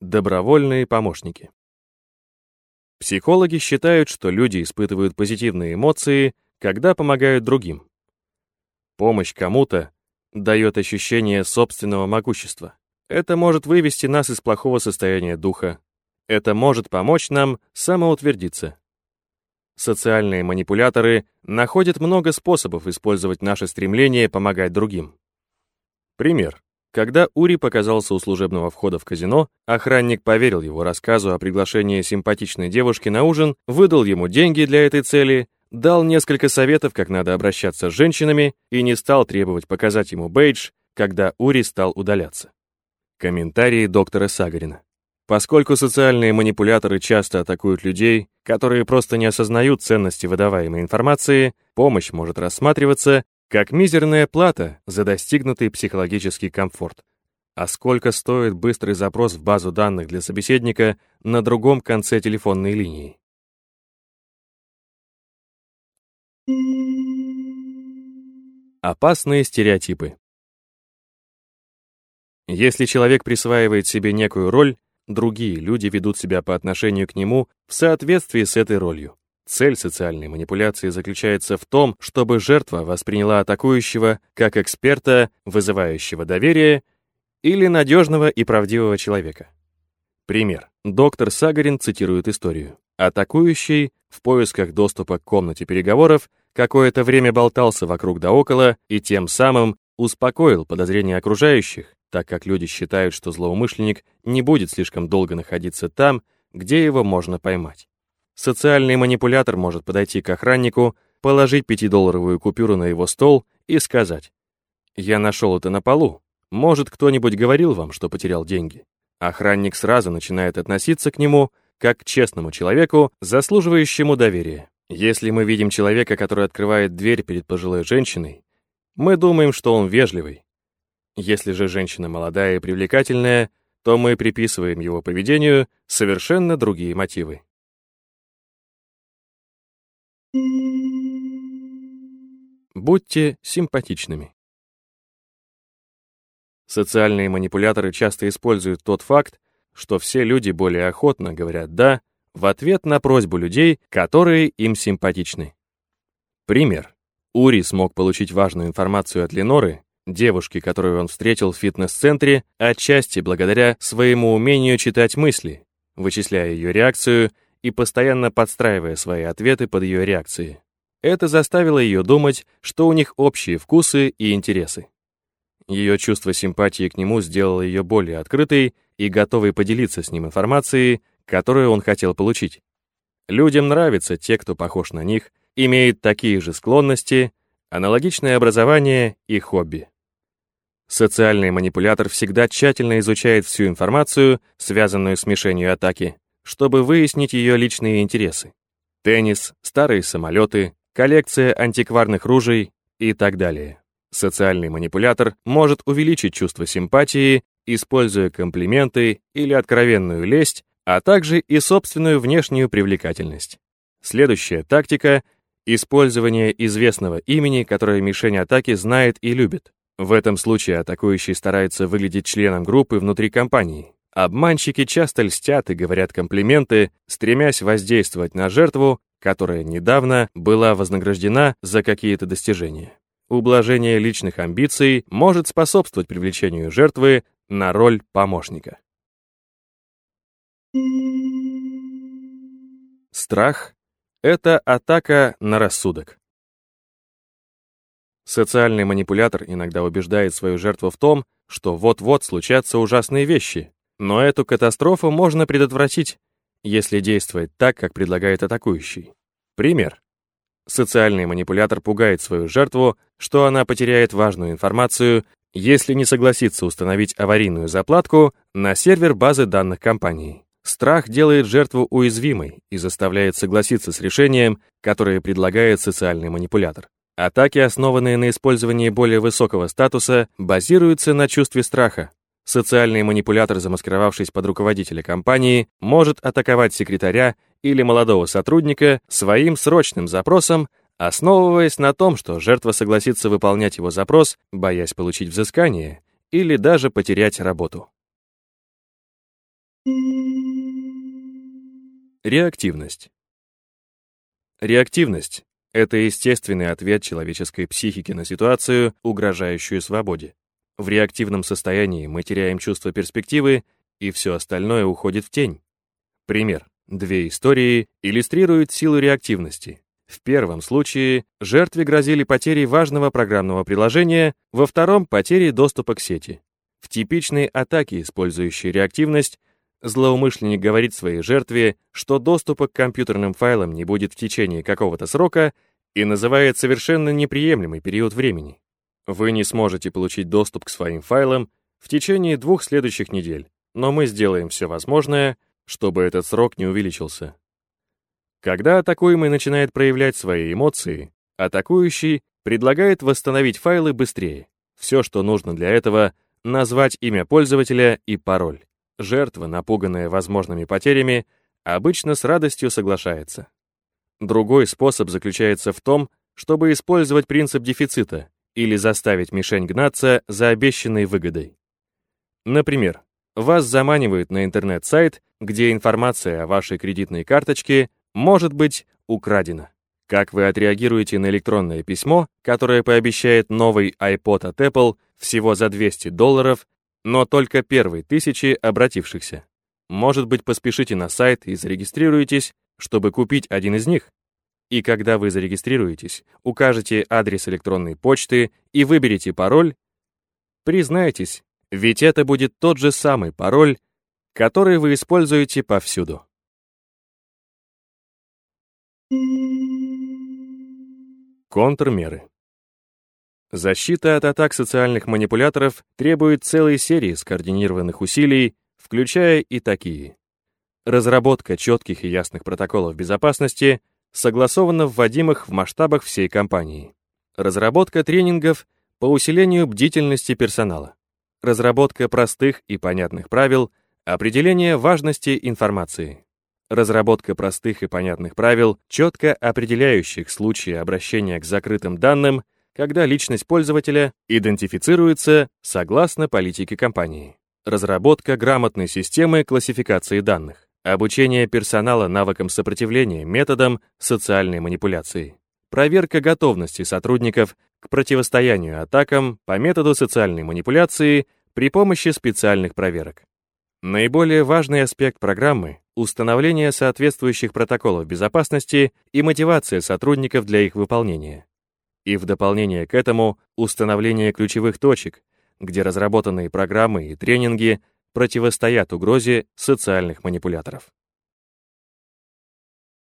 Добровольные помощники. Психологи считают, что люди испытывают позитивные эмоции, когда помогают другим. Помощь кому-то дает ощущение собственного могущества. Это может вывести нас из плохого состояния духа. Это может помочь нам самоутвердиться. Социальные манипуляторы находят много способов использовать наше стремление помогать другим. Пример. Когда Ури показался у служебного входа в казино, охранник поверил его рассказу о приглашении симпатичной девушки на ужин, выдал ему деньги для этой цели, дал несколько советов, как надо обращаться с женщинами, и не стал требовать показать ему бейдж, когда Ури стал удаляться. Комментарии доктора Сагарина. Поскольку социальные манипуляторы часто атакуют людей, которые просто не осознают ценности выдаваемой информации, помощь может рассматриваться как мизерная плата за достигнутый психологический комфорт. А сколько стоит быстрый запрос в базу данных для собеседника на другом конце телефонной линии? Опасные стереотипы. Если человек присваивает себе некую роль, другие люди ведут себя по отношению к нему в соответствии с этой ролью. Цель социальной манипуляции заключается в том, чтобы жертва восприняла атакующего как эксперта, вызывающего доверие, или надежного и правдивого человека. Пример. Доктор Сагарин цитирует историю. Атакующий в поисках доступа к комнате переговоров какое-то время болтался вокруг да около и тем самым успокоил подозрения окружающих, так как люди считают, что злоумышленник не будет слишком долго находиться там, где его можно поймать. Социальный манипулятор может подойти к охраннику, положить пятидолларовую купюру на его стол и сказать, «Я нашел это на полу. Может, кто-нибудь говорил вам, что потерял деньги?» Охранник сразу начинает относиться к нему как к честному человеку, заслуживающему доверия. Если мы видим человека, который открывает дверь перед пожилой женщиной, мы думаем, что он вежливый, если же женщина молодая и привлекательная, то мы приписываем его поведению совершенно другие мотивы. Будьте симпатичными. Социальные манипуляторы часто используют тот факт, что все люди более охотно говорят «да» в ответ на просьбу людей, которые им симпатичны. Пример. Ури смог получить важную информацию от Леноры, девушки, которую он встретил в фитнес-центре, отчасти благодаря своему умению читать мысли, вычисляя ее реакцию и постоянно подстраивая свои ответы под ее реакции. Это заставило ее думать, что у них общие вкусы и интересы. Ее чувство симпатии к нему сделало ее более открытой и готовой поделиться с ним информацией, которую он хотел получить. Людям нравятся те, кто похож на них, имеет такие же склонности, аналогичное образование и хобби. Социальный манипулятор всегда тщательно изучает всю информацию, связанную с мишенью атаки, чтобы выяснить ее личные интересы. Теннис, старые самолеты, коллекция антикварных ружей и так далее. Социальный манипулятор может увеличить чувство симпатии, используя комплименты или откровенную лесть, а также и собственную внешнюю привлекательность. Следующая тактика — использование известного имени, которое мишень атаки знает и любит. В этом случае атакующий старается выглядеть членом группы внутри компании. Обманщики часто льстят и говорят комплименты, стремясь воздействовать на жертву, которая недавно была вознаграждена за какие-то достижения. Ублажение личных амбиций может способствовать привлечению жертвы на роль помощника. Страх — это атака на рассудок. Социальный манипулятор иногда убеждает свою жертву в том, что вот-вот случатся ужасные вещи, но эту катастрофу можно предотвратить, если действовать так, как предлагает атакующий. Пример. Социальный манипулятор пугает свою жертву, что она потеряет важную информацию, если не согласится установить аварийную заплатку на сервер базы данных компании. Страх делает жертву уязвимой и заставляет согласиться с решением, которое предлагает социальный манипулятор. Атаки, основанные на использовании более высокого статуса, базируются на чувстве страха. Социальный манипулятор, замаскировавшись под руководителя компании, может атаковать секретаря или молодого сотрудника своим срочным запросом, основываясь на том, что жертва согласится выполнять его запрос, боясь получить взыскание, или даже потерять работу. Реактивность. Реактивность — это естественный ответ человеческой психики на ситуацию, угрожающую свободе. В реактивном состоянии мы теряем чувство перспективы, и все остальное уходит в тень. Пример. Две истории иллюстрируют силу реактивности. В первом случае жертве грозили потери важного программного приложения, во втором — потери доступа к сети. В типичной атаке, использующей реактивность, злоумышленник говорит своей жертве, что доступа к компьютерным файлам не будет в течение какого-то срока и называет совершенно неприемлемый период времени. Вы не сможете получить доступ к своим файлам в течение двух следующих недель, но мы сделаем все возможное, чтобы этот срок не увеличился. Когда атакуемый начинает проявлять свои эмоции, атакующий предлагает восстановить файлы быстрее. Все, что нужно для этого, назвать имя пользователя и пароль. Жертва, напуганная возможными потерями, обычно с радостью соглашается. Другой способ заключается в том, чтобы использовать принцип дефицита или заставить мишень гнаться за обещанной выгодой. Например, вас заманивают на интернет-сайт, где информация о вашей кредитной карточке может быть украдена. Как вы отреагируете на электронное письмо, которое пообещает новый iPod от Apple всего за 200 долларов, но только первой тысячи обратившихся? Может быть, поспешите на сайт и зарегистрируетесь, чтобы купить один из них? И когда вы зарегистрируетесь, укажете адрес электронной почты и выберете пароль, признайтесь, ведь это будет тот же самый пароль, который вы используете повсюду. Контрмеры. Защита от атак социальных манипуляторов требует целой серии скоординированных усилий, включая и такие. Разработка четких и ясных протоколов безопасности, согласованно вводимых в масштабах всей компании. Разработка тренингов по усилению бдительности персонала. Разработка простых и понятных правил, определение важности информации. Разработка простых и понятных правил, четко определяющих случаи обращения к закрытым данным, когда личность пользователя идентифицируется согласно политике компании. Разработка грамотной системы классификации данных. Обучение персонала навыкам сопротивления методам социальной манипуляции. Проверка готовности сотрудников к противостоянию атакам по методу социальной манипуляции при помощи специальных проверок. Наиболее важный аспект программы — установление соответствующих протоколов безопасности и мотивация сотрудников для их выполнения. И в дополнение к этому установление ключевых точек, где разработанные программы и тренинги противостоят угрозе социальных манипуляторов.